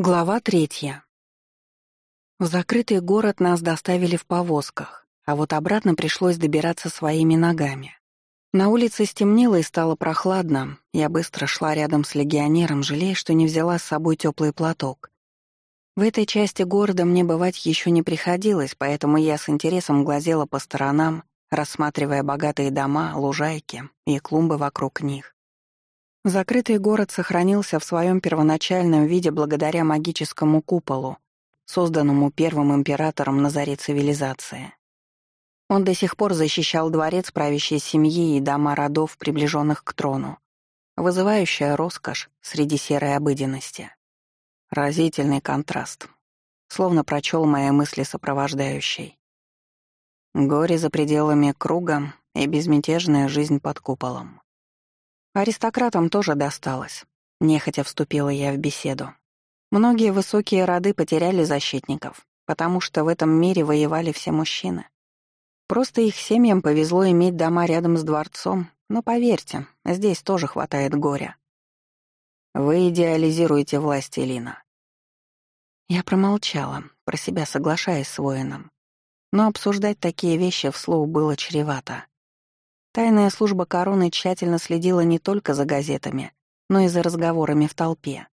Глава третья. В закрытый город нас доставили в повозках, а вот обратно пришлось добираться своими ногами. На улице стемнело и стало прохладно. Я быстро шла рядом с легионером, жалея, что не взяла с собой теплый платок. В этой части города мне бывать еще не приходилось, поэтому я с интересом глазела по сторонам, рассматривая богатые дома, лужайки и клумбы вокруг них. Закрытый город сохранился в своем первоначальном виде благодаря магическому куполу, созданному первым императором на заре цивилизации. Он до сих пор защищал дворец правящей семьи и дома родов, приближенных к трону, вызывающая роскошь среди серой обыденности. Разительный контраст, словно прочел мои мысли сопровождающий. Горе за пределами круга и безмятежная жизнь под куполом. Аристократам тоже досталось. Нехотя вступила я в беседу. Многие высокие роды потеряли защитников, потому что в этом мире воевали все мужчины. Просто их семьям повезло иметь дома рядом с дворцом, но поверьте, здесь тоже хватает горя. Вы идеализируете власть Элина. Я промолчала, про себя соглашаясь с воином. Но обсуждать такие вещи вслух было чревато. Тайная служба короны тщательно следила не только за газетами, но и за разговорами в толпе.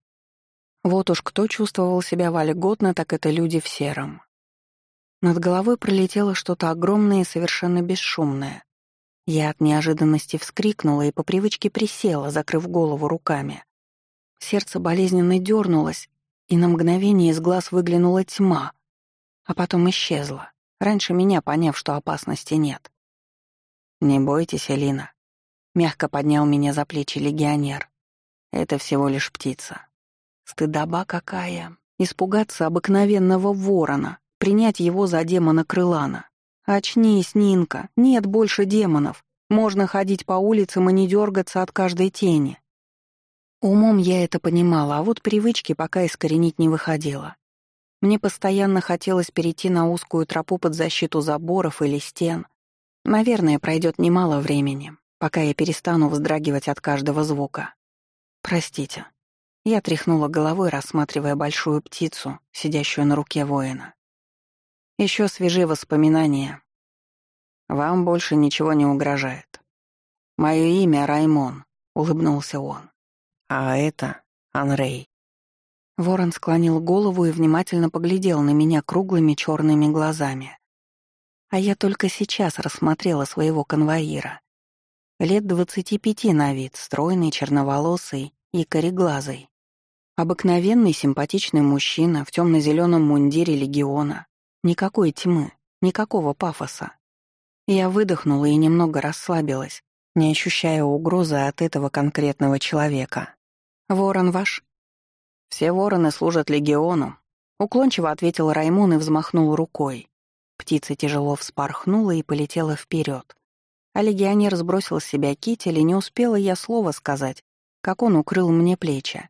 Вот уж кто чувствовал себя вольготно, так это люди в сером. Над головой пролетело что-то огромное и совершенно бесшумное. Я от неожиданности вскрикнула и по привычке присела, закрыв голову руками. Сердце болезненно дернулось, и на мгновение из глаз выглянула тьма, а потом исчезла, раньше меня поняв, что опасности нет. «Не бойтесь, Элина», — мягко поднял меня за плечи легионер. «Это всего лишь птица». Стыдоба какая! Испугаться обыкновенного ворона, принять его за демона Крылана. Очнись, Нинка, нет больше демонов. Можно ходить по улицам и не дергаться от каждой тени. Умом я это понимала, а вот привычки пока искоренить не выходило. Мне постоянно хотелось перейти на узкую тропу под защиту заборов или стен, Наверное, пройдет немало времени, пока я перестану вздрагивать от каждого звука. Простите. Я тряхнула головой, рассматривая большую птицу, сидящую на руке воина. Еще свежие воспоминания. Вам больше ничего не угрожает. Мое имя Раймон, улыбнулся он. А это Анрей. Ворон склонил голову и внимательно поглядел на меня круглыми черными глазами. А я только сейчас рассмотрела своего конвоира. Лет двадцати пяти на вид, стройный, черноволосый и кореглазый. Обыкновенный симпатичный мужчина в темно-зеленом мундире легиона. Никакой тьмы, никакого пафоса. Я выдохнула и немного расслабилась, не ощущая угрозы от этого конкретного человека. «Ворон ваш?» «Все вороны служат легиону», — уклончиво ответил Раймон и взмахнул рукой. Птица тяжело вспорхнула и полетела вперед. А легионер сбросил с себя китель, и не успела я слова сказать, как он укрыл мне плечи.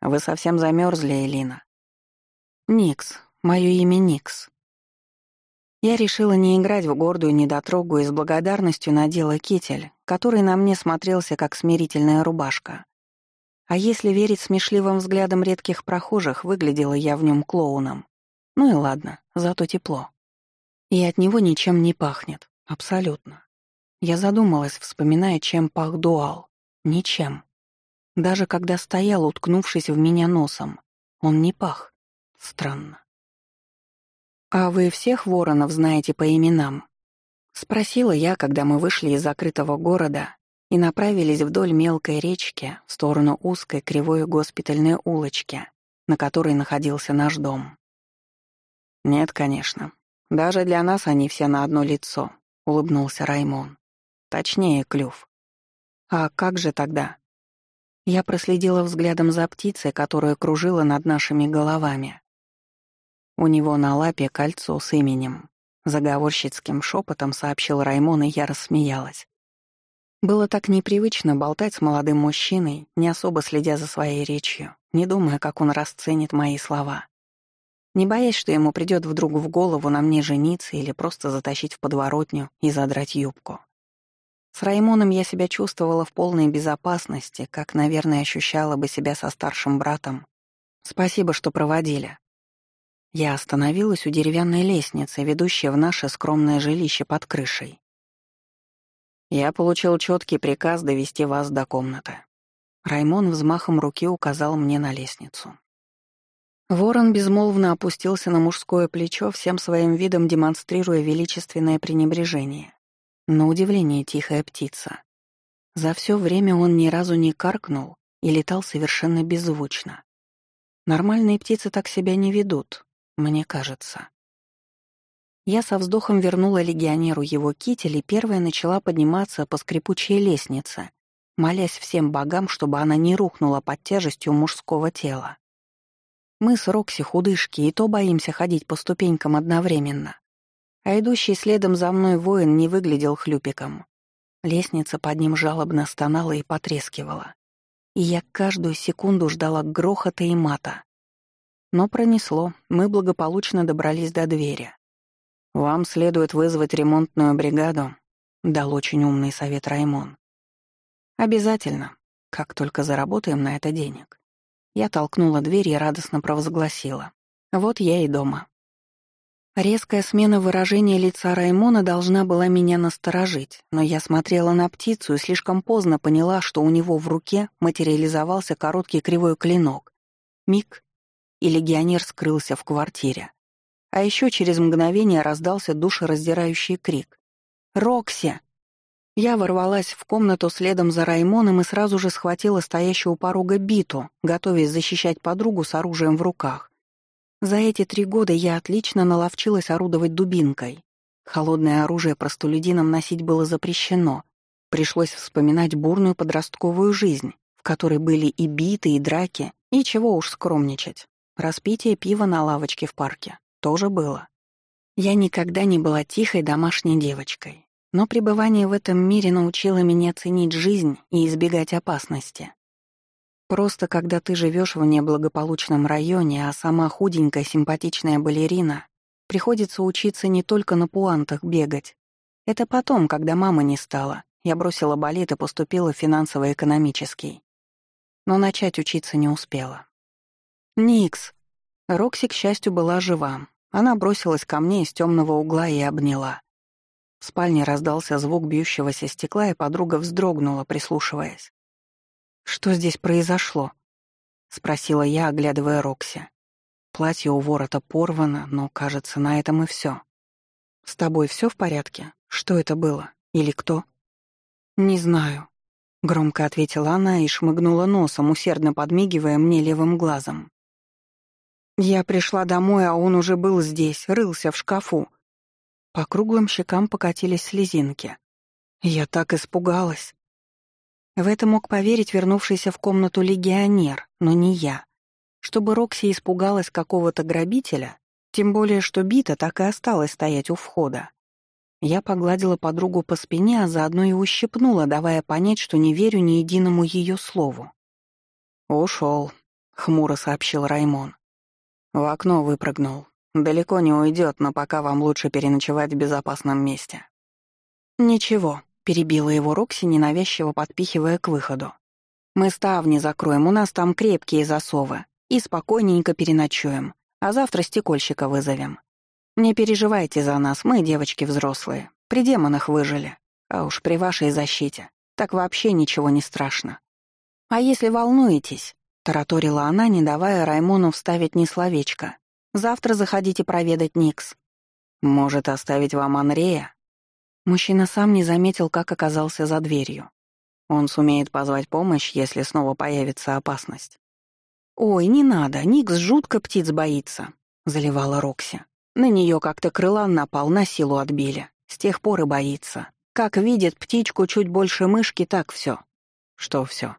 «Вы совсем замерзли, Элина?» «Никс. Мое имя Никс». Я решила не играть в гордую недотрогу и с благодарностью надела китель, который на мне смотрелся как смирительная рубашка. А если верить смешливым взглядам редких прохожих, выглядела я в нем клоуном. Ну и ладно, зато тепло. И от него ничем не пахнет. Абсолютно. Я задумалась, вспоминая, чем пах дуал. Ничем. Даже когда стоял, уткнувшись в меня носом, он не пах. Странно. «А вы всех воронов знаете по именам?» — спросила я, когда мы вышли из закрытого города и направились вдоль мелкой речки в сторону узкой кривой госпитальной улочки, на которой находился наш дом. «Нет, конечно. «Даже для нас они все на одно лицо», — улыбнулся Раймон. «Точнее, клюв». «А как же тогда?» Я проследила взглядом за птицей, которая кружила над нашими головами. У него на лапе кольцо с именем. Заговорщицким шепотом сообщил Раймон, и я рассмеялась. Было так непривычно болтать с молодым мужчиной, не особо следя за своей речью, не думая, как он расценит мои слова не боясь, что ему придет вдруг в голову на мне жениться или просто затащить в подворотню и задрать юбку. С Раймоном я себя чувствовала в полной безопасности, как, наверное, ощущала бы себя со старшим братом Спасибо, что проводили. Я остановилась у деревянной лестницы, ведущей в наше скромное жилище под крышей. Я получил четкий приказ довести вас до комнаты. Раймон взмахом руки указал мне на лестницу. Ворон безмолвно опустился на мужское плечо, всем своим видом демонстрируя величественное пренебрежение. На удивление тихая птица. За все время он ни разу не каркнул и летал совершенно беззвучно. Нормальные птицы так себя не ведут, мне кажется. Я со вздохом вернула легионеру его китель и первая начала подниматься по скрипучей лестнице, молясь всем богам, чтобы она не рухнула под тяжестью мужского тела. Мы с Рокси худышки, и то боимся ходить по ступенькам одновременно. А идущий следом за мной воин не выглядел хлюпиком. Лестница под ним жалобно стонала и потрескивала. И я каждую секунду ждала грохота и мата. Но пронесло, мы благополучно добрались до двери. «Вам следует вызвать ремонтную бригаду», — дал очень умный совет Раймон. «Обязательно, как только заработаем на это денег». Я толкнула дверь и радостно провозгласила. «Вот я и дома». Резкая смена выражения лица Раймона должна была меня насторожить, но я смотрела на птицу и слишком поздно поняла, что у него в руке материализовался короткий кривой клинок. Миг, и легионер скрылся в квартире. А еще через мгновение раздался душераздирающий крик. «Рокси!» Я ворвалась в комнату следом за Раймоном и сразу же схватила стоящую у порога биту, готовясь защищать подругу с оружием в руках. За эти три года я отлично наловчилась орудовать дубинкой. Холодное оружие простолюдинам носить было запрещено. Пришлось вспоминать бурную подростковую жизнь, в которой были и биты, и драки, и чего уж скромничать. Распитие пива на лавочке в парке тоже было. Я никогда не была тихой домашней девочкой, но пребывание в этом мире научило меня ценить жизнь и избегать опасности. Просто когда ты живешь в неблагополучном районе, а сама худенькая симпатичная балерина, приходится учиться не только на пуантах бегать. Это потом, когда мама не стала, я бросила балет и поступила в финансово-экономический. Но начать учиться не успела. «Никс!» Рокси, к счастью, была жива. Она бросилась ко мне из темного угла и обняла. В спальне раздался звук бьющегося стекла, и подруга вздрогнула, прислушиваясь. «Что здесь произошло?» — спросила я, оглядывая Рокси. Платье у ворота порвано, но, кажется, на этом и все. «С тобой все в порядке? Что это было? Или кто?» «Не знаю», — громко ответила она и шмыгнула носом, усердно подмигивая мне левым глазом. Я пришла домой, а он уже был здесь, рылся в шкафу. По круглым щекам покатились слезинки. Я так испугалась. В это мог поверить вернувшийся в комнату легионер, но не я. Чтобы Рокси испугалась какого-то грабителя, тем более что бита так и осталась стоять у входа. Я погладила подругу по спине, а заодно и ущипнула, давая понять, что не верю ни единому ее слову. «Ушел», — хмуро сообщил Раймон. В окно выпрыгнул. Далеко не уйдет, но пока вам лучше переночевать в безопасном месте. Ничего, перебила его Рокси, ненавязчиво подпихивая к выходу. Мы ставни закроем, у нас там крепкие засовы, и спокойненько переночуем, а завтра стекольщика вызовем. Не переживайте за нас, мы девочки взрослые, при демонах выжили, а уж при вашей защите, так вообще ничего не страшно. А если волнуетесь, — тараторила она, не давая Раймону вставить ни словечко. «Завтра заходите проведать Никс». «Может, оставить вам Анрея?» Мужчина сам не заметил, как оказался за дверью. Он сумеет позвать помощь, если снова появится опасность. «Ой, не надо, Никс жутко птиц боится», — заливала Рокси. На нее как-то крылан напал, на силу отбили. С тех пор и боится. Как видит птичку чуть больше мышки, так все. Что все?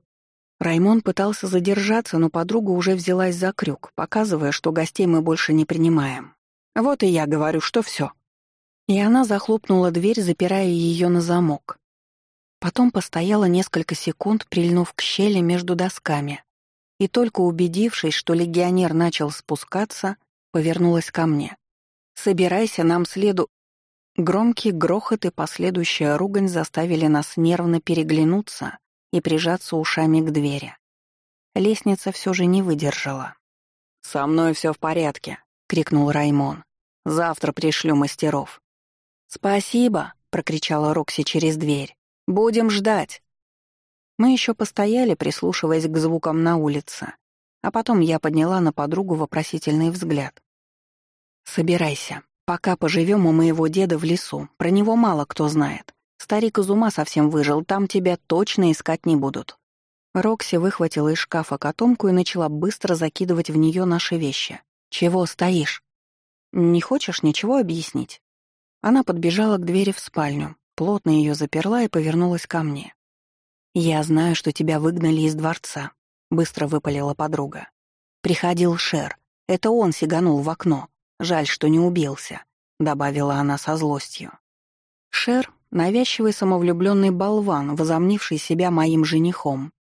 Раймон пытался задержаться, но подруга уже взялась за крюк, показывая, что гостей мы больше не принимаем. Вот и я говорю, что все. И она захлопнула дверь, запирая ее на замок. Потом постояла несколько секунд, прильнув к щели между досками, и только убедившись, что легионер начал спускаться, повернулась ко мне. «Собирайся, нам следу...» Громкий грохот и последующая ругань заставили нас нервно переглянуться и прижаться ушами к двери. Лестница все же не выдержала. «Со мной все в порядке», — крикнул Раймон. «Завтра пришлю мастеров». «Спасибо», — прокричала Рокси через дверь. «Будем ждать». Мы еще постояли, прислушиваясь к звукам на улице, а потом я подняла на подругу вопросительный взгляд. «Собирайся. Пока поживем у моего деда в лесу. Про него мало кто знает. Старик из ума совсем выжил, там тебя точно искать не будут». Рокси выхватила из шкафа котомку и начала быстро закидывать в нее наши вещи. «Чего стоишь?» «Не хочешь ничего объяснить?» Она подбежала к двери в спальню, плотно ее заперла и повернулась ко мне. «Я знаю, что тебя выгнали из дворца», — быстро выпалила подруга. «Приходил Шер. Это он сиганул в окно. Жаль, что не убился», — добавила она со злостью. Шер — навязчивый самовлюбленный болван, возомнивший себя моим женихом.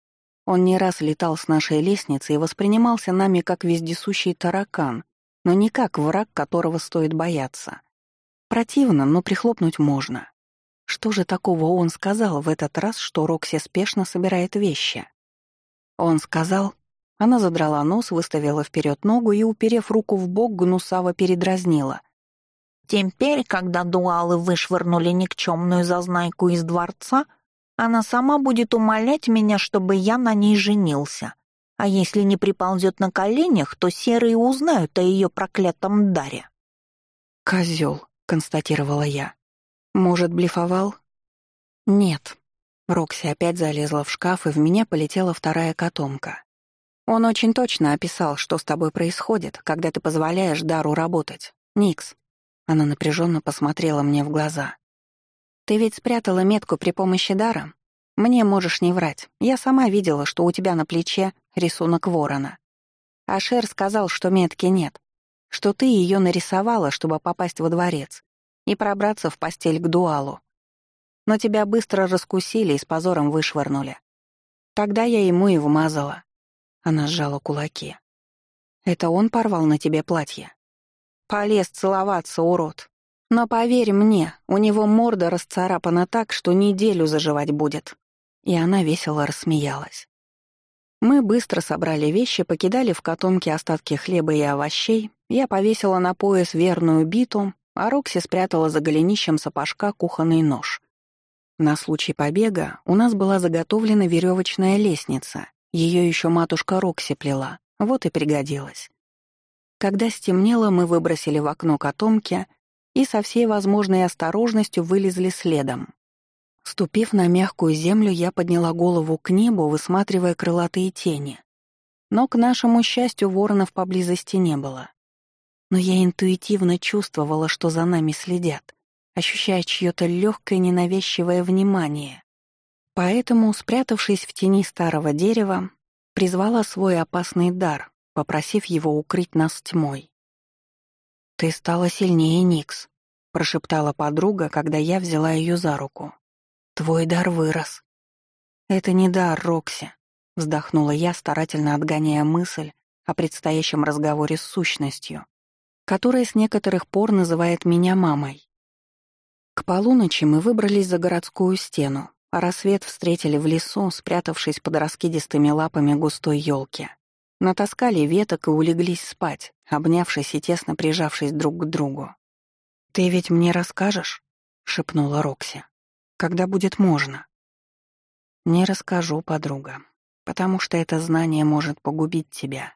Он не раз летал с нашей лестницы и воспринимался нами как вездесущий таракан, но не как враг, которого стоит бояться. Противно, но прихлопнуть можно. Что же такого он сказал в этот раз, что Рокси спешно собирает вещи? Он сказал... Она задрала нос, выставила вперед ногу и, уперев руку в бок, гнусаво передразнила. «Теперь, когда дуалы вышвырнули никчемную зазнайку из дворца, она сама будет умолять меня, чтобы я на ней женился. А если не приползет на коленях, то серые узнают о ее проклятом даре». «Козел», — констатировала я. «Может, блефовал?» «Нет». Рокси опять залезла в шкаф, и в меня полетела вторая котомка. «Он очень точно описал, что с тобой происходит, когда ты позволяешь Дару работать. Никс». Она напряженно посмотрела мне в глаза. «Ты ведь спрятала метку при помощи Дара? Мне можешь не врать. Я сама видела, что у тебя на плече рисунок ворона. Ашер сказал, что метки нет, что ты ее нарисовала, чтобы попасть во дворец и пробраться в постель к дуалу. Но тебя быстро раскусили и с позором вышвырнули. Тогда я ему и вмазала. Она сжала кулаки. Это он порвал на тебе платье. Полез целоваться, урод. Но поверь мне, у него морда расцарапана так, что неделю заживать будет. И она весело рассмеялась. Мы быстро собрали вещи, покидали в котомке остатки хлеба и овощей. Я повесила на пояс верную биту, а Рокси спрятала за голенищем сапожка кухонный нож. На случай побега у нас была заготовлена веревочная лестница. Ее еще матушка Рокси плела, вот и пригодилась. Когда стемнело, мы выбросили в окно котомки и со всей возможной осторожностью вылезли следом. Ступив на мягкую землю, я подняла голову к небу, высматривая крылатые тени. Но, к нашему счастью, воронов поблизости не было. Но я интуитивно чувствовала, что за нами следят, ощущая чье-то легкое ненавязчивое внимание. Поэтому, спрятавшись в тени старого дерева, призвала свой опасный дар, попросив его укрыть нас тьмой. «Ты стала сильнее, Никс», — прошептала подруга, когда я взяла ее за руку. «Твой дар вырос». «Это не дар, Рокси», — вздохнула я, старательно отгоняя мысль о предстоящем разговоре с сущностью, которая с некоторых пор называет меня мамой. К полуночи мы выбрались за городскую стену, а рассвет встретили в лесу, спрятавшись под раскидистыми лапами густой елки. Натаскали веток и улеглись спать, обнявшись и тесно прижавшись друг к другу. «Ты ведь мне расскажешь?» — шепнула Рокси. «Когда будет можно?» «Не расскажу, подруга, потому что это знание может погубить тебя».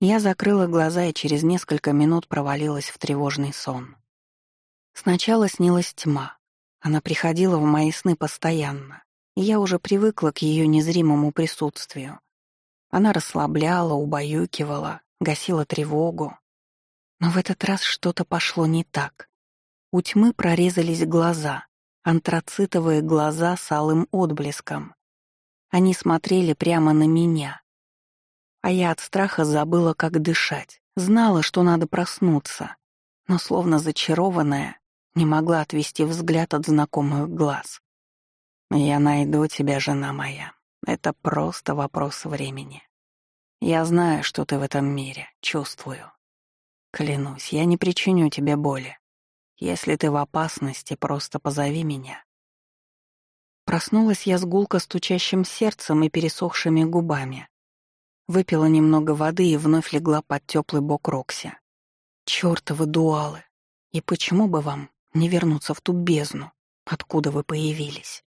Я закрыла глаза и через несколько минут провалилась в тревожный сон. Сначала снилась тьма. Она приходила в мои сны постоянно, и я уже привыкла к ее незримому присутствию. Она расслабляла, убаюкивала, гасила тревогу. Но в этот раз что-то пошло не так. У тьмы прорезались глаза, антрацитовые глаза с алым отблеском. Они смотрели прямо на меня, а я от страха забыла, как дышать, знала, что надо проснуться, но словно зачарованная, не могла отвести взгляд от знакомых глаз. «Я найду тебя, жена моя. Это просто вопрос времени. Я знаю, что ты в этом мире, чувствую. Клянусь, я не причиню тебе боли. Если ты в опасности, просто позови меня». Проснулась я с гулко стучащим сердцем и пересохшими губами. Выпила немного воды и вновь легла под теплый бок Рокси. Чёртовы дуалы! И почему бы вам не вернуться в ту бездну, откуда вы появились?